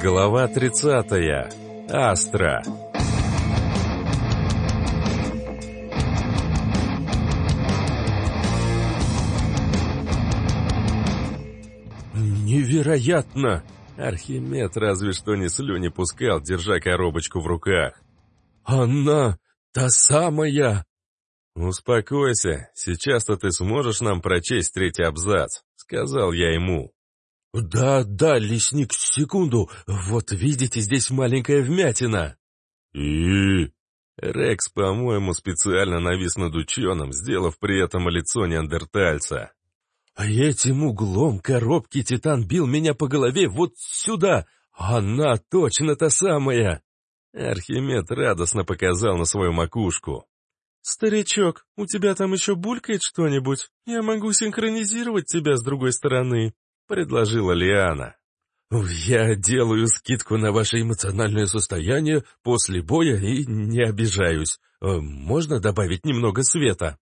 Глава 30. Астра. Невероятно! Архимед разве что ни слюни пускал, держа коробочку в руках. Она та самая! «Успокойся, сейчас-то ты сможешь нам прочесть третий абзац», — сказал я ему. «Да, да, лесник, секунду, вот видите, здесь маленькая вмятина». «И...» Рекс, по-моему, специально навис над ученым, сделав при этом лицо неандертальца. А этим углом коробки Титан бил меня по голове вот сюда. Она точно та самая. Архимед радостно показал на свою макушку. «Старичок, у тебя там еще булькает что-нибудь? Я могу синхронизировать тебя с другой стороны», — предложила Лиана. «Я делаю скидку на ваше эмоциональное состояние после боя и не обижаюсь. Э, можно добавить немного света?»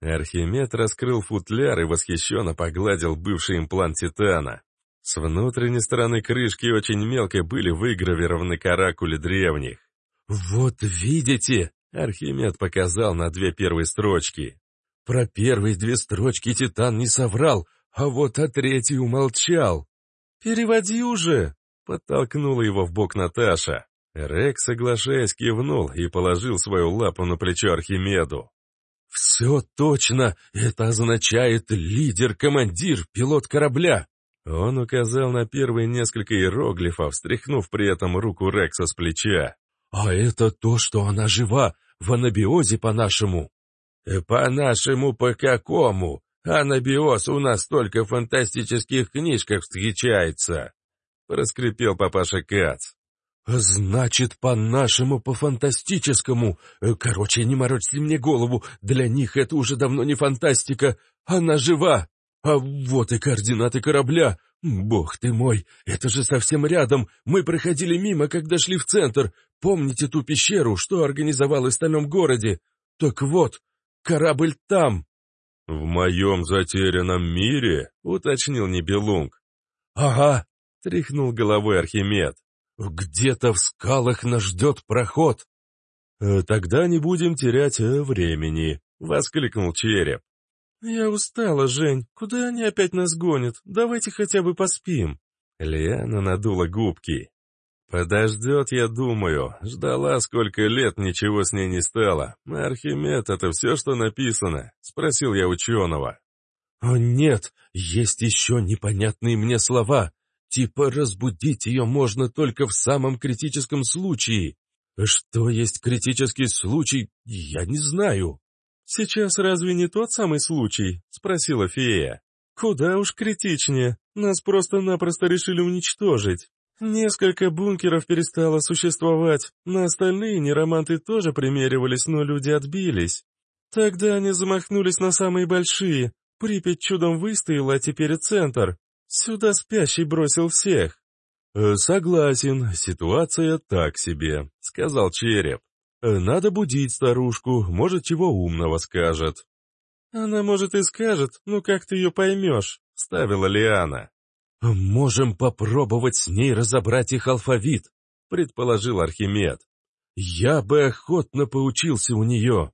Архимед раскрыл футляр и восхищенно погладил бывший имплант Титана. С внутренней стороны крышки очень мелко были выгравированы каракули древних. «Вот видите!» — Архимед показал на две первые строчки. «Про первые две строчки Титан не соврал, а вот о третьей умолчал». «Переводи уже!» — подтолкнула его в бок Наташа. Рекс, соглашаясь, кивнул и положил свою лапу на плечо Архимеду. «Все точно! Это означает лидер-командир, пилот корабля!» Он указал на первые несколько иероглифов, встряхнув при этом руку Рекса с плеча. «А это то, что она жива, в анабиозе по-нашему». «Э, «По-нашему по какому? Анабиоз у нас только в фантастических книжках встречается», — проскрипел папаша Кац. «Значит, по-нашему, по-фантастическому. Э, короче, не морочьте мне голову, для них это уже давно не фантастика. Она жива. А вот и координаты корабля. Бог ты мой, это же совсем рядом. Мы проходили мимо, когда шли в центр. Помните ту пещеру, что организовал в Стальном городе? Так вот, корабль там». «В моем затерянном мире?» — уточнил Нибелунг. «Ага», — тряхнул головой Архимед. «Где-то в скалах нас ждет проход!» «Э, «Тогда не будем терять э, времени», — воскликнул череп. «Я устала, Жень. Куда они опять нас гонят? Давайте хотя бы поспим». Лиана надула губки. «Подождет, я думаю. Ждала сколько лет, ничего с ней не стало. Архимед — это все, что написано?» — спросил я ученого. «О, нет, есть еще непонятные мне слова. Типа разбудить ее можно только в самом критическом случае. Что есть критический случай, я не знаю. «Сейчас разве не тот самый случай?» — спросила фея. «Куда уж критичнее. Нас просто-напросто решили уничтожить. Несколько бункеров перестало существовать. На остальные нероманты тоже примеривались, но люди отбились. Тогда они замахнулись на самые большие. Припять чудом выстояла, а теперь центр. Сюда спящий бросил всех. «Э, «Согласен, ситуация так себе», — сказал Череп. «Э, «Надо будить старушку, может, чего умного скажет». «Она, может, и скажет, но как ты ее поймешь?» — ставила Лиана. «Можем попробовать с ней разобрать их алфавит», — предположил Архимед. «Я бы охотно поучился у нее».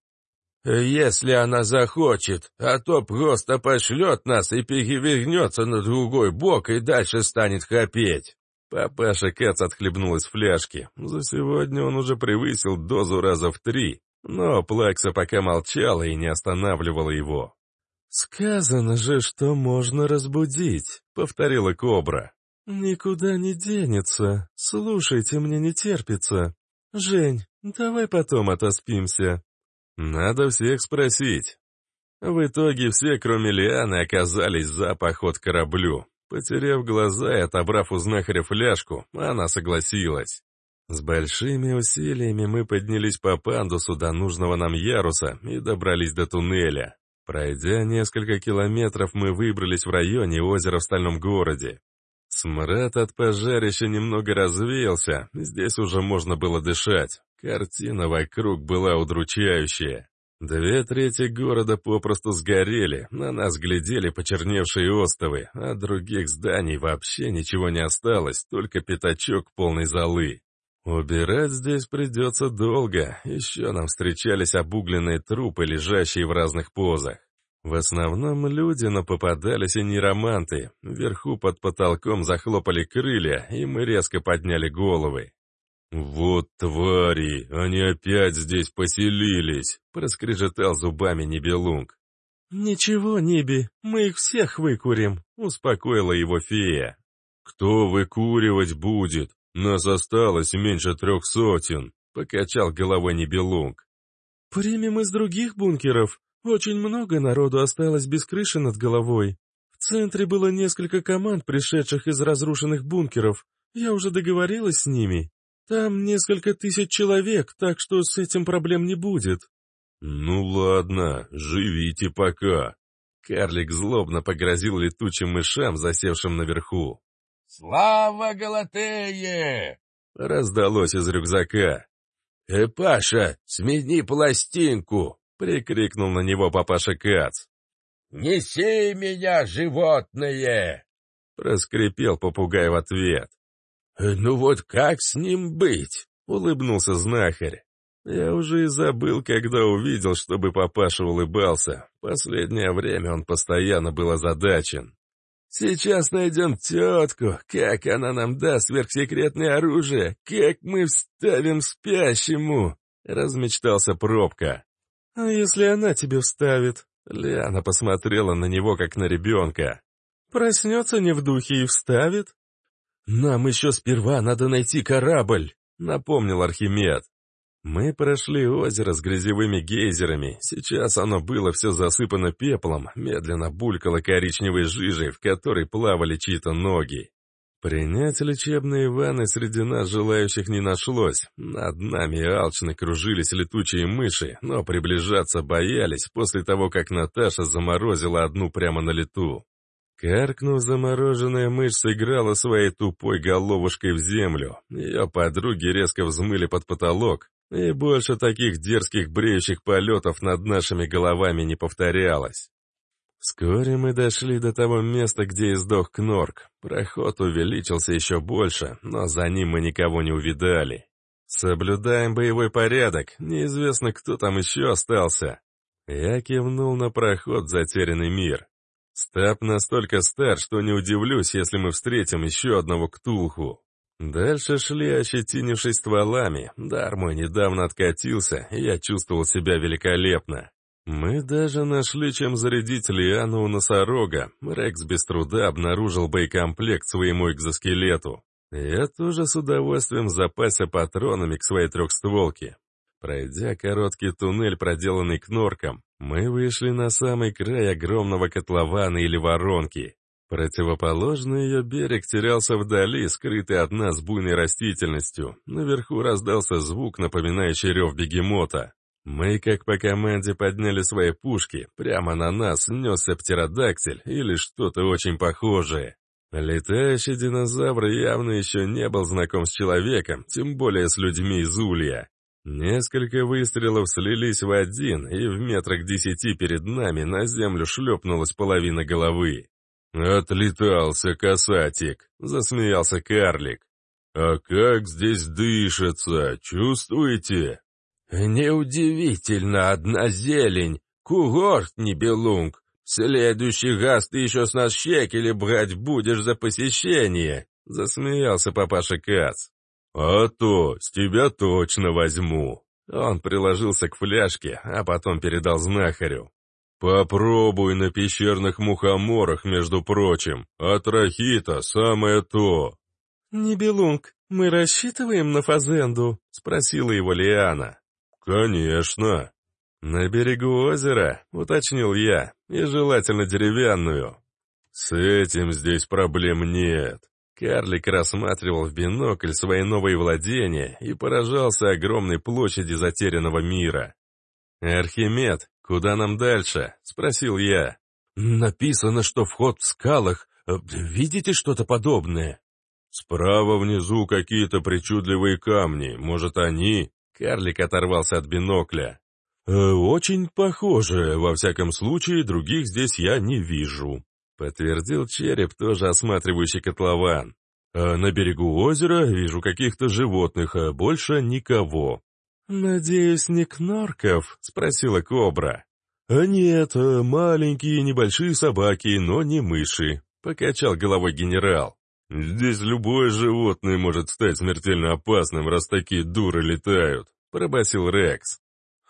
«Если она захочет, а то просто пошлет нас и перевернется на другой бок и дальше станет храпеть». Папаша Кац отхлебнул из фляжки. За сегодня он уже превысил дозу раза в три, но Плакса пока молчала и не останавливала его. «Сказано же, что можно разбудить», — повторила Кобра. «Никуда не денется. Слушайте, мне не терпится. Жень, давай потом отоспимся». Надо всех спросить. В итоге все, кроме Лианы, оказались за поход к кораблю. Потеряв глаза и отобрав у знахаря фляжку, она согласилась. С большими усилиями мы поднялись по пандусу до нужного нам яруса и добрались до туннеля. Пройдя несколько километров, мы выбрались в районе озера в Стальном городе. Смрад от пожарища немного развеялся, здесь уже можно было дышать. Картина вокруг была удручающая. Две трети города попросту сгорели, на нас глядели почерневшие остовы, а других зданий вообще ничего не осталось, только пятачок полной золы. Убирать здесь придется долго, еще нам встречались обугленные трупы, лежащие в разных позах. В основном люди, но попадались и нероманты. Вверху под потолком захлопали крылья, и мы резко подняли головы. «Вот твари! Они опять здесь поселились!» — проскрежетал зубами Нибелунг. «Ничего, Ниби, мы их всех выкурим», — успокоила его фея. «Кто выкуривать будет? Нас осталось меньше трех сотен», — покачал головой Нибелунг. «Примем из других бункеров. Очень много народу осталось без крыши над головой. В центре было несколько команд, пришедших из разрушенных бункеров. Я уже договорилась с ними. Там несколько тысяч человек, так что с этим проблем не будет. Ну ладно, живите пока. Карлик злобно погрозил летучим мышам, засевшим наверху. «Слава Галатее!» — раздалось из рюкзака. «Э, Паша, смени пластинку!» — прикрикнул на него папаша Кац. «Неси меня, животное!» — проскрипел попугай в ответ. «Э, «Ну вот как с ним быть?» — улыбнулся знахарь. Я уже и забыл, когда увидел, чтобы папаша улыбался. Последнее время он постоянно был озадачен. «Сейчас найдем тетку, как она нам даст сверхсекретное оружие, как мы вставим спящему!» — размечтался пробка. «А если она тебе вставит?» Лиана посмотрела на него, как на ребенка. «Проснется не в духе и вставит?» «Нам еще сперва надо найти корабль», — напомнил Архимед. Мы прошли озеро с грязевыми гейзерами. Сейчас оно было все засыпано пеплом, медленно булькало коричневой жижей, в которой плавали чьи-то ноги. Принять лечебные ванны среди нас желающих не нашлось. Над нами алчно кружились летучие мыши, но приближаться боялись после того, как Наташа заморозила одну прямо на лету. Каркнув, замороженная мышь сыграла своей тупой головушкой в землю. Ее подруги резко взмыли под потолок, и больше таких дерзких бреющих полетов над нашими головами не повторялось. Вскоре мы дошли до того места, где издох Кнорк. Проход увеличился еще больше, но за ним мы никого не увидали. Соблюдаем боевой порядок, неизвестно, кто там еще остался. Я кивнул на проход затерянный мир. Стаб настолько стар, что не удивлюсь, если мы встретим еще одного Ктулху. Дальше шли, ощетинившись стволами. Дар мой недавно откатился, и я чувствовал себя великолепно. Мы даже нашли, чем зарядить Лиану у носорога. Рекс без труда обнаружил боекомплект своему экзоскелету. Я тоже с удовольствием запасся патронами к своей трехстволке. Пройдя короткий туннель, проделанный кнорком, мы вышли на самый край огромного котлована или воронки. Противоположный ее берег терялся вдали, скрытый от нас буйной растительностью. Наверху раздался звук, напоминающий рев бегемота. Мы, как по команде, подняли свои пушки. Прямо на нас несся птеродактиль или что-то очень похожее. Летающий динозавр явно еще не был знаком с человеком, тем более с людьми из Улья. Несколько выстрелов слились в один, и в метрах десяти перед нами на землю шлепнулась половина головы. «Отлетался касатик», — засмеялся карлик. «А как здесь дышится, чувствуете?» «Неудивительно, одна зелень, кугорт не белунг. Следующий газ ты еще с нас щекели брать будешь за посещение», — засмеялся папаша Кац. «А то, с тебя точно возьму!» Он приложился к фляжке, а потом передал знахарю. «Попробуй на пещерных мухоморах, между прочим. От рахита самое то!» «Нибелунг, мы рассчитываем на фазенду?» — спросила его Лиана. «Конечно!» «На берегу озера», — уточнил я, — «и желательно деревянную». «С этим здесь проблем нет. Карлик рассматривал в бинокль свои новые владения и поражался огромной площади затерянного мира. «Архимед, куда нам дальше?» — спросил я. «Написано, что вход в скалах. Видите что-то подобное?» «Справа внизу какие-то причудливые камни. Может, они?» Карлик оторвался от бинокля. Э, «Очень похоже. Во всяком случае, других здесь я не вижу», — подтвердил череп, тоже осматривающий котлован. А на берегу озера вижу каких-то животных, а больше никого». «Надеюсь, не кнорков?» — спросила кобра. «А нет, а маленькие небольшие собаки, но не мыши», — покачал головой генерал. «Здесь любое животное может стать смертельно опасным, раз такие дуры летают», — пробасил Рекс.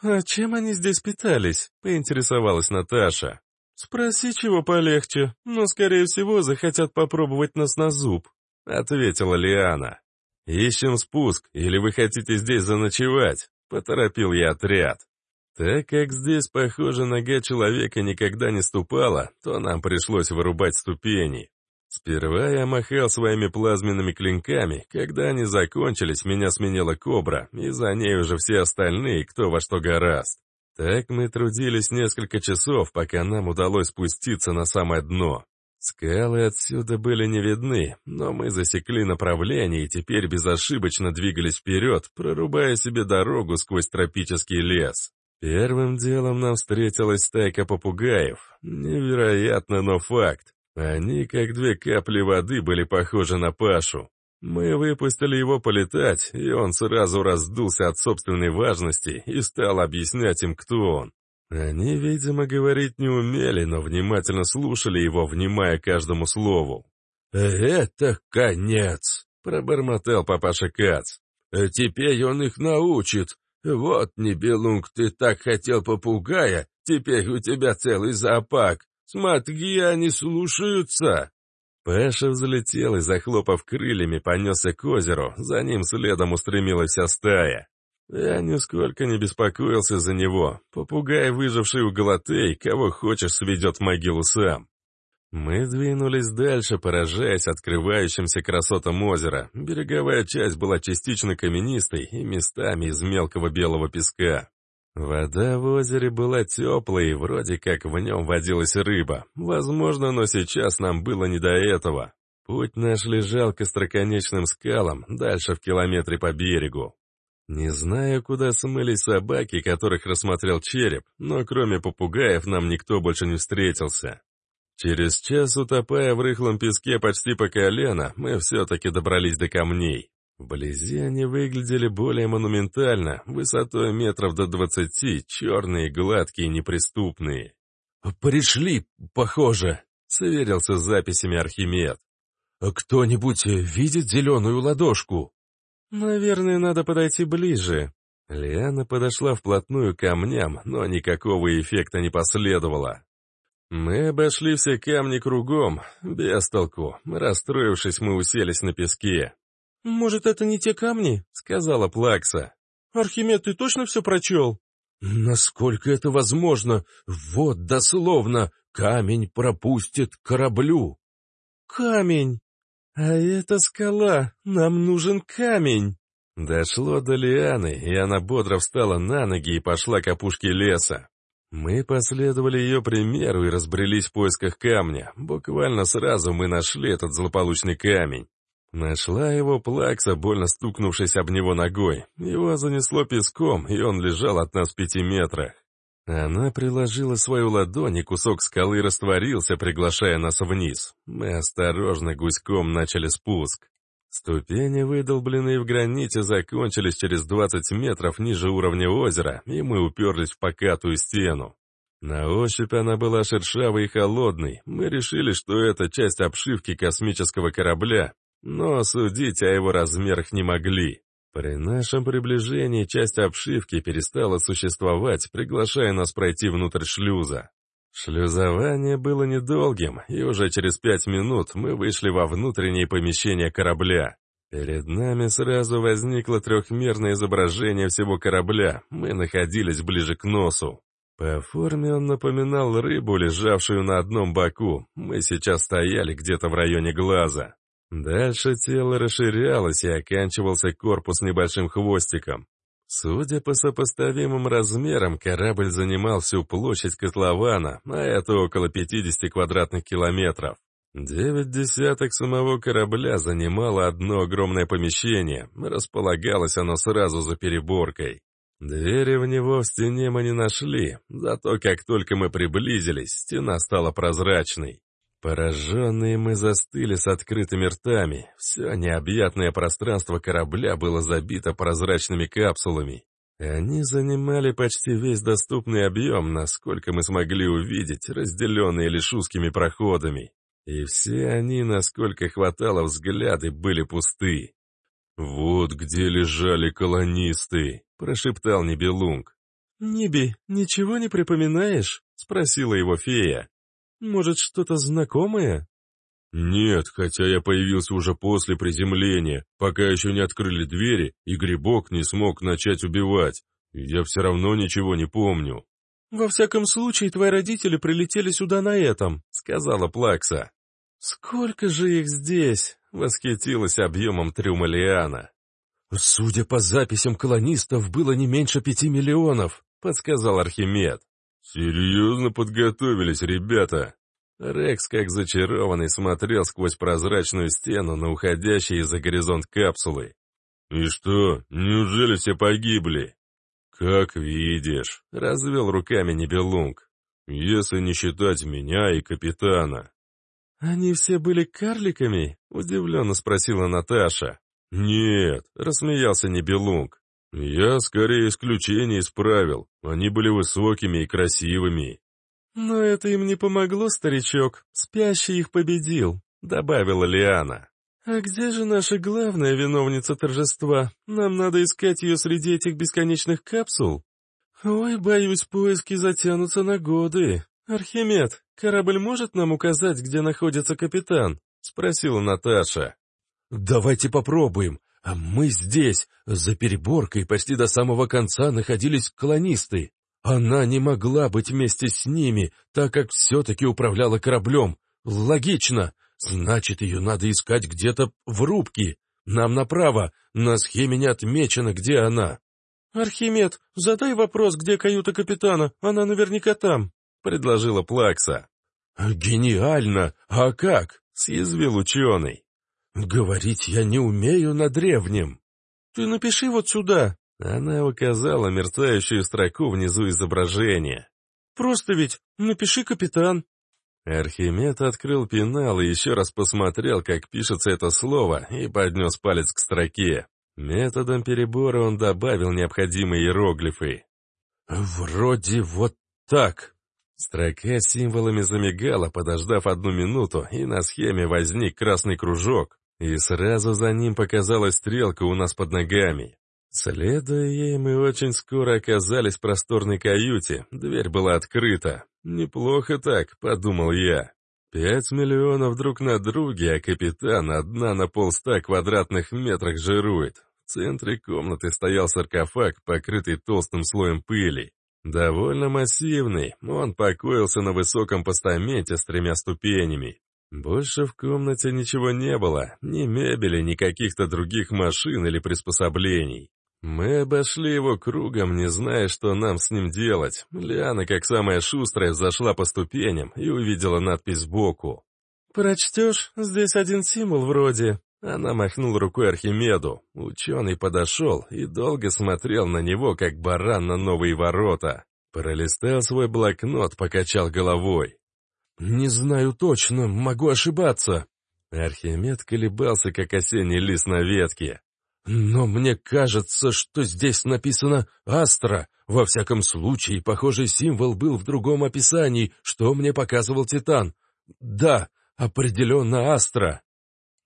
«А чем они здесь питались?» — поинтересовалась Наташа. «Спроси, чего полегче, но, скорее всего, захотят попробовать нас на зуб», — ответила Лиана. «Ищем спуск, или вы хотите здесь заночевать?» — поторопил я отряд. Так как здесь, похоже, нога человека никогда не ступала, то нам пришлось вырубать ступени. Сперва я махал своими плазменными клинками, когда они закончились, меня сменила кобра, и за ней уже все остальные, кто во что гораст. Так мы трудились несколько часов, пока нам удалось спуститься на самое дно. Скалы отсюда были не видны, но мы засекли направление и теперь безошибочно двигались вперед, прорубая себе дорогу сквозь тропический лес. Первым делом нам встретилась стайка попугаев. Невероятно, но факт. Они, как две капли воды, были похожи на Пашу. Мы выпустили его полетать, и он сразу раздулся от собственной важности и стал объяснять им, кто он. Они, видимо, говорить не умели, но внимательно слушали его, внимая каждому слову. «Это конец!» — пробормотал папаша Кац. «Теперь он их научит. Вот, Небелунг, ты так хотел попугая, теперь у тебя целый зоопарк. Смотри, они слушаются!» Паша взлетел и, захлопав крыльями, понесся к озеру, за ним следом устремилась стая. Я нисколько не беспокоился за него. Попугай, выживший у Галатей, кого хочешь, сведет в могилу сам. Мы двинулись дальше, поражаясь открывающимся красотам озера. Береговая часть была частично каменистой и местами из мелкого белого песка. Вода в озере была теплой, и вроде как в нем водилась рыба. Возможно, но сейчас нам было не до этого. Путь наш лежал к остроконечным скалам, дальше в километре по берегу. Не знаю, куда смылись собаки, которых рассмотрел череп, но кроме попугаев нам никто больше не встретился. Через час, утопая в рыхлом песке почти по колено, мы все-таки добрались до камней. Вблизи они выглядели более монументально, высотой метров до двадцати, черные, гладкие, неприступные. «Пришли, похоже», — сверился с записями Архимед. «Кто-нибудь видит зеленую ладошку?» «Наверное, надо подойти ближе». Лиана подошла вплотную к камням, но никакого эффекта не последовало. Мы обошли все камни кругом, без толку. Расстроившись, мы уселись на песке. «Может, это не те камни?» — сказала Плакса. «Архимед, ты точно все прочел?» «Насколько это возможно? Вот, дословно, камень пропустит кораблю». «Камень! А это скала, нам нужен камень!» Дошло до Лианы, и она бодро встала на ноги и пошла к опушке леса. Мы последовали ее примеру и разбрелись в поисках камня. Буквально сразу мы нашли этот злополучный камень. Нашла его плакса, больно стукнувшись об него ногой. Его занесло песком, и он лежал от нас в пяти метрах. Она приложила свою ладонь, и кусок скалы растворился, приглашая нас вниз. Мы осторожно гуськом начали спуск. Ступени, выдолбленные в граните, закончились через 20 метров ниже уровня озера, и мы уперлись в покатую стену. На ощупь она была шершавой и холодной. Мы решили, что это часть обшивки космического корабля, но судить о его размерах не могли. При нашем приближении часть обшивки перестала существовать, приглашая нас пройти внутрь шлюза. Шлюзование было недолгим, и уже через пять минут мы вышли во внутреннее помещение корабля. Перед нами сразу возникло трехмерное изображение всего корабля, мы находились ближе к носу. По форме он напоминал рыбу, лежавшую на одном боку, мы сейчас стояли где-то в районе глаза. Дальше тело расширялось и оканчивался корпус небольшим хвостиком. Судя по сопоставимым размерам, корабль занимал всю площадь котлована, а это около 50 квадратных километров. Девять десяток самого корабля занимало одно огромное помещение, располагалось оно сразу за переборкой. Двери в него в стене мы не нашли, зато как только мы приблизились, стена стала прозрачной. Пораженные мы застыли с открытыми ртами. Все необъятное пространство корабля было забито прозрачными капсулами. Они занимали почти весь доступный объем, насколько мы смогли увидеть, разделенные лишь узкими проходами. И все они, насколько хватало взгляды, были пусты. «Вот где лежали колонисты», — прошептал Нибелунг. «Ниби, ничего не припоминаешь?» — спросила его фея. «Может, что-то знакомое?» «Нет, хотя я появился уже после приземления, пока еще не открыли двери, и грибок не смог начать убивать. Я все равно ничего не помню». «Во всяком случае, твои родители прилетели сюда на этом», — сказала Плакса. «Сколько же их здесь?» — восхитилась объемом трюма Лиана. «Судя по записям колонистов, было не меньше пяти миллионов», — подсказал Архимед. «Серьезно подготовились ребята?» Рекс, как зачарованный, смотрел сквозь прозрачную стену на уходящие за горизонт капсулы. «И что, неужели все погибли?» «Как видишь», — развел руками Небелунг. «Если не считать меня и капитана». «Они все были карликами?» — удивленно спросила Наташа. «Нет», — рассмеялся Небелунг. «Я скорее исключение исправил. Они были высокими и красивыми». «Но это им не помогло, старичок. Спящий их победил», — добавила Лиана. «А где же наша главная виновница торжества? Нам надо искать ее среди этих бесконечных капсул?» «Ой, боюсь, поиски затянутся на годы. Архимед, корабль может нам указать, где находится капитан?» — спросила Наташа. «Давайте попробуем. А мы здесь, за переборкой, почти до самого конца находились колонисты. Она не могла быть вместе с ними, так как все-таки управляла кораблем. Логично. Значит, ее надо искать где-то в рубке. Нам направо. На схеме не отмечено, где она. «Архимед, задай вопрос, где каюта капитана. Она наверняка там», — предложила Плакса. «Гениально! А как?» — съязвил ученый. «Говорить я не умею на древнем». «Ты напиши вот сюда». Она указала мерцающую строку внизу изображения. «Просто ведь напиши капитан». Архимед открыл пенал и еще раз посмотрел, как пишется это слово, и поднес палец к строке. Методом перебора он добавил необходимые иероглифы. «Вроде вот так». Строка символами замигала, подождав одну минуту, и на схеме возник красный кружок, и сразу за ним показалась стрелка у нас под ногами. Следуя ей, мы очень скоро оказались в просторной каюте, дверь была открыта. «Неплохо так», — подумал я. «Пять миллионов друг на друге, а капитан одна на полста квадратных метрах жирует. В центре комнаты стоял саркофаг, покрытый толстым слоем пыли. Довольно массивный, он покоился на высоком постаменте с тремя ступенями. Больше в комнате ничего не было, ни мебели, ни каких-то других машин или приспособлений. Мы обошли его кругом, не зная, что нам с ним делать. Лиана, как самая шустрая, зашла по ступеням и увидела надпись сбоку. «Прочтешь? Здесь один символ вроде...» Она махнула рукой Архимеду. Ученый подошел и долго смотрел на него, как баран на новые ворота. Пролистал свой блокнот, покачал головой. «Не знаю точно, могу ошибаться». Архимед колебался, как осенний лист на ветке. «Но мне кажется, что здесь написано «Астра». Во всяком случае, похожий символ был в другом описании, что мне показывал Титан. Да, определенно Астра».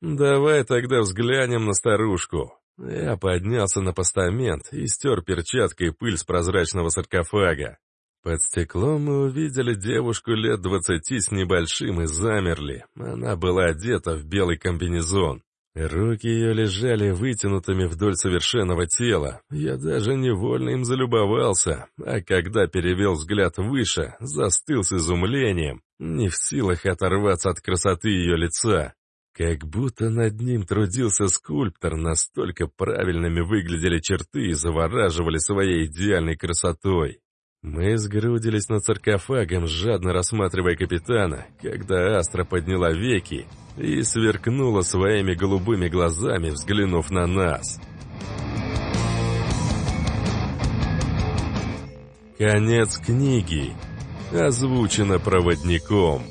«Давай тогда взглянем на старушку». Я поднялся на постамент и стер перчаткой пыль с прозрачного саркофага. Под стеклом мы увидели девушку лет двадцати с небольшим и замерли. Она была одета в белый комбинезон. Руки ее лежали вытянутыми вдоль совершенного тела. Я даже невольно им залюбовался, а когда перевел взгляд выше, застыл с изумлением, не в силах оторваться от красоты ее лица. Как будто над ним трудился скульптор, настолько правильными выглядели черты и завораживали своей идеальной красотой. Мы сгрудились над саркофагом, жадно рассматривая капитана, когда Астра подняла веки и сверкнула своими голубыми глазами, взглянув на нас. Конец книги. Озвучено проводником.